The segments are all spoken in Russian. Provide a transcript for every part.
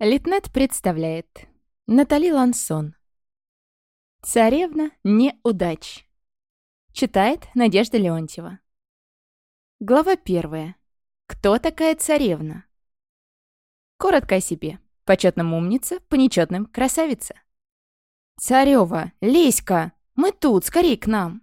Литнет представляет Натали Лансон «Царевна неудач» Читает Надежда Леонтьева Глава первая. Кто такая царевна? Коротко о себе. Почетным умница, по нечетным красавица. Царева, Леська! Мы тут! Скорей к нам!»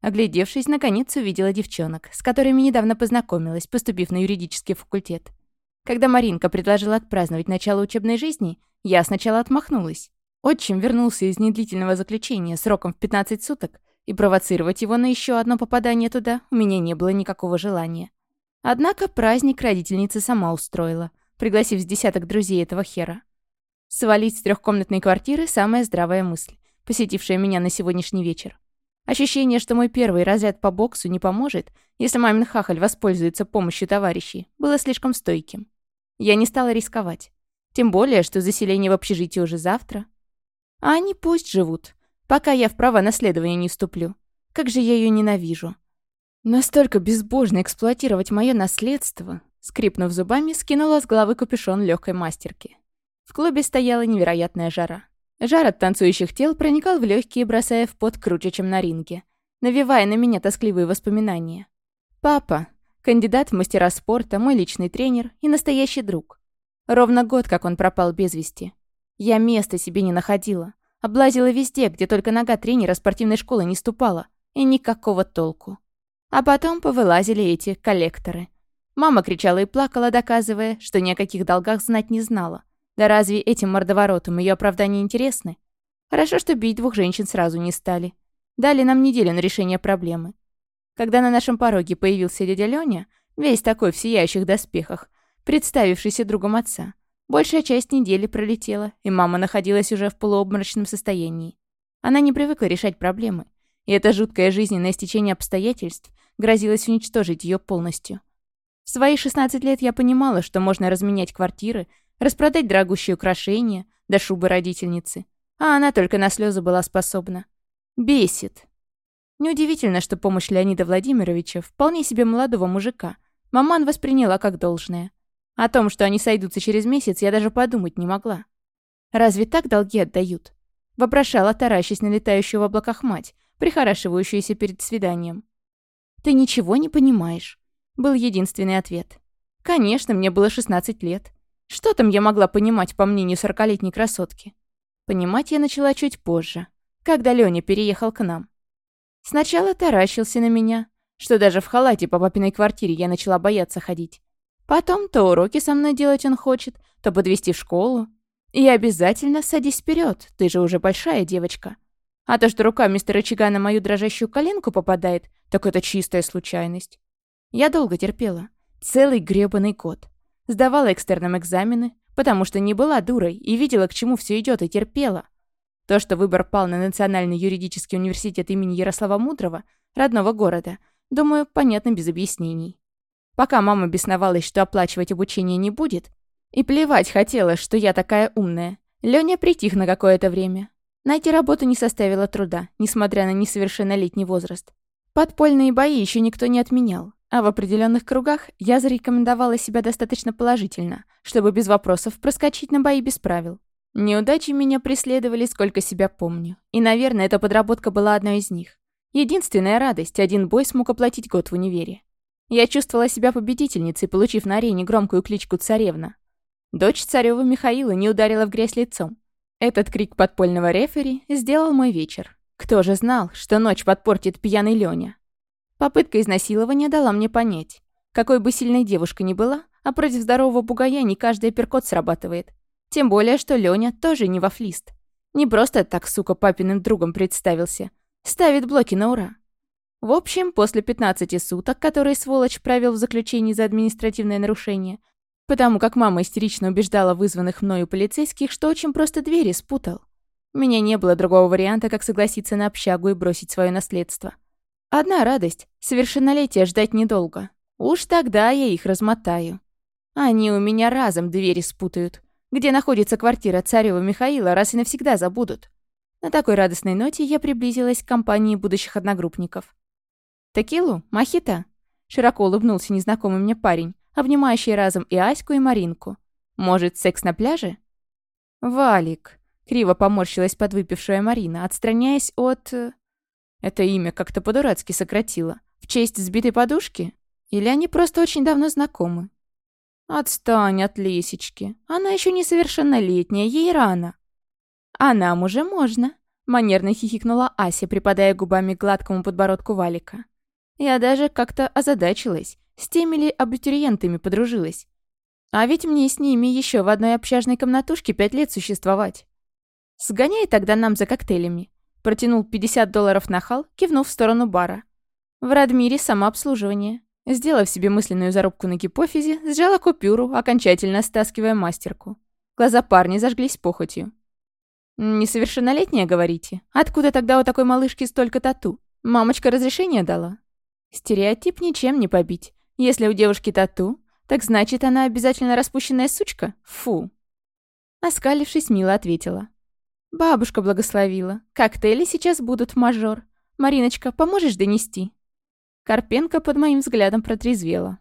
Оглядевшись, наконец увидела девчонок, с которыми недавно познакомилась, поступив на юридический факультет – когда Маринка предложила отпраздновать начало учебной жизни, я сначала отмахнулась. Отчим вернулся из недлительного заключения сроком в 15 суток, и провоцировать его на еще одно попадание туда у меня не было никакого желания. Однако праздник родительница сама устроила, пригласив с десяток друзей этого хера. Свалить с трехкомнатной квартиры – самая здравая мысль, посетившая меня на сегодняшний вечер. Ощущение, что мой первый разряд по боксу не поможет, если мамин хахаль воспользуется помощью товарищей, было слишком стойким. Я не стала рисковать. Тем более, что заселение в общежитие уже завтра. А они пусть живут, пока я в право наследования не вступлю. Как же я ее ненавижу. Настолько безбожно эксплуатировать мое наследство, скрипнув зубами, скинула с головы капюшон легкой мастерки. В клубе стояла невероятная жара. Жар от танцующих тел проникал в легкие, бросая в пот круче, чем на ринге, навевая на меня тоскливые воспоминания. Папа, Кандидат в мастера спорта, мой личный тренер и настоящий друг. Ровно год, как он пропал без вести. Я места себе не находила. Облазила везде, где только нога тренера спортивной школы не ступала. И никакого толку. А потом повылазили эти коллекторы. Мама кричала и плакала, доказывая, что ни о каких долгах знать не знала. Да разве этим мордоворотам ее оправдания интересны? Хорошо, что бить двух женщин сразу не стали. Дали нам неделю на решение проблемы. Когда на нашем пороге появился дядя Лёня, весь такой в сияющих доспехах, представившийся другом отца, большая часть недели пролетела, и мама находилась уже в полуобморочном состоянии. Она не привыкла решать проблемы, и это жуткое жизненное стечение обстоятельств грозилось уничтожить ее полностью. В свои 16 лет я понимала, что можно разменять квартиры, распродать дорогущие украшения до шубы родительницы, а она только на слезы была способна. Бесит. Неудивительно, что помощь Леонида Владимировича, вполне себе молодого мужика, маман восприняла как должное. О том, что они сойдутся через месяц, я даже подумать не могла. «Разве так долги отдают?» – вопрошала, таращась на летающую в облаках мать, прихорашивающуюся перед свиданием. «Ты ничего не понимаешь», – был единственный ответ. «Конечно, мне было 16 лет. Что там я могла понимать, по мнению сорокалетней красотки?» Понимать я начала чуть позже, когда Лёня переехал к нам. Сначала таращился на меня, что даже в халате по папиной квартире я начала бояться ходить. Потом то уроки со мной делать он хочет, то подвести в школу. И обязательно садись вперед, ты же уже большая девочка. А то, что рука мистера Чига на мою дрожащую коленку попадает, так это чистая случайность. Я долго терпела. Целый гребаный год. Сдавала экстерном экзамены, потому что не была дурой и видела, к чему все идет и терпела. То, что выбор пал на Национальный юридический университет имени Ярослава Мудрого, родного города, думаю, понятно без объяснений. Пока мама бесновалась, что оплачивать обучение не будет, и плевать хотела, что я такая умная, Лёня притих на какое-то время. Найти работу не составило труда, несмотря на несовершеннолетний возраст. Подпольные бои еще никто не отменял, а в определенных кругах я зарекомендовала себя достаточно положительно, чтобы без вопросов проскочить на бои без правил. Неудачи меня преследовали, сколько себя помню. И, наверное, эта подработка была одной из них. Единственная радость – один бой смог оплатить год в универе. Я чувствовала себя победительницей, получив на арене громкую кличку «Царевна». Дочь царева Михаила не ударила в грязь лицом. Этот крик подпольного рефери сделал мой вечер. Кто же знал, что ночь подпортит пьяный Лёня? Попытка изнасилования дала мне понять. Какой бы сильной девушка ни была, а против здорового бугая не каждый перкот срабатывает. Тем более, что Лёня тоже не вафлист. Не просто так, сука, папиным другом представился. Ставит блоки на ура. В общем, после 15 суток, которые сволочь провел в заключении за административное нарушение, потому как мама истерично убеждала вызванных мною полицейских, что очень просто двери спутал. Меня не было другого варианта, как согласиться на общагу и бросить свое наследство. Одна радость — совершеннолетие ждать недолго. Уж тогда я их размотаю. Они у меня разом двери спутают где находится квартира царева Михаила, раз и навсегда забудут. На такой радостной ноте я приблизилась к компании будущих одногруппников. «Текилу? Махита. Широко улыбнулся незнакомый мне парень, обнимающий разом и Аську, и Маринку. «Может, секс на пляже?» «Валик», — криво поморщилась подвыпившая Марина, отстраняясь от... Э, Это имя как-то по-дурацки сократила. В честь сбитой подушки? Или они просто очень давно знакомы? «Отстань от Лисички. Она еще несовершеннолетняя, ей рано». «А нам уже можно», — манерно хихикнула Ася, припадая губами к гладкому подбородку Валика. «Я даже как-то озадачилась, с теми ли абитуриентами подружилась. А ведь мне с ними еще в одной общажной комнатушке пять лет существовать». «Сгоняй тогда нам за коктейлями», — протянул 50 долларов на нахал, кивнув в сторону бара. «В Радмире самообслуживание». Сделав себе мысленную зарубку на гипофизе, сжала купюру, окончательно стаскивая мастерку. Глаза парня зажглись похотью. «Несовершеннолетняя, говорите? Откуда тогда у такой малышки столько тату? Мамочка разрешение дала?» «Стереотип ничем не побить. Если у девушки тату, так значит, она обязательно распущенная сучка? Фу!» Оскалившись, Мила ответила. «Бабушка благословила. Коктейли сейчас будут, мажор. Мариночка, поможешь донести?» Карпенко под моим взглядом протрезвела.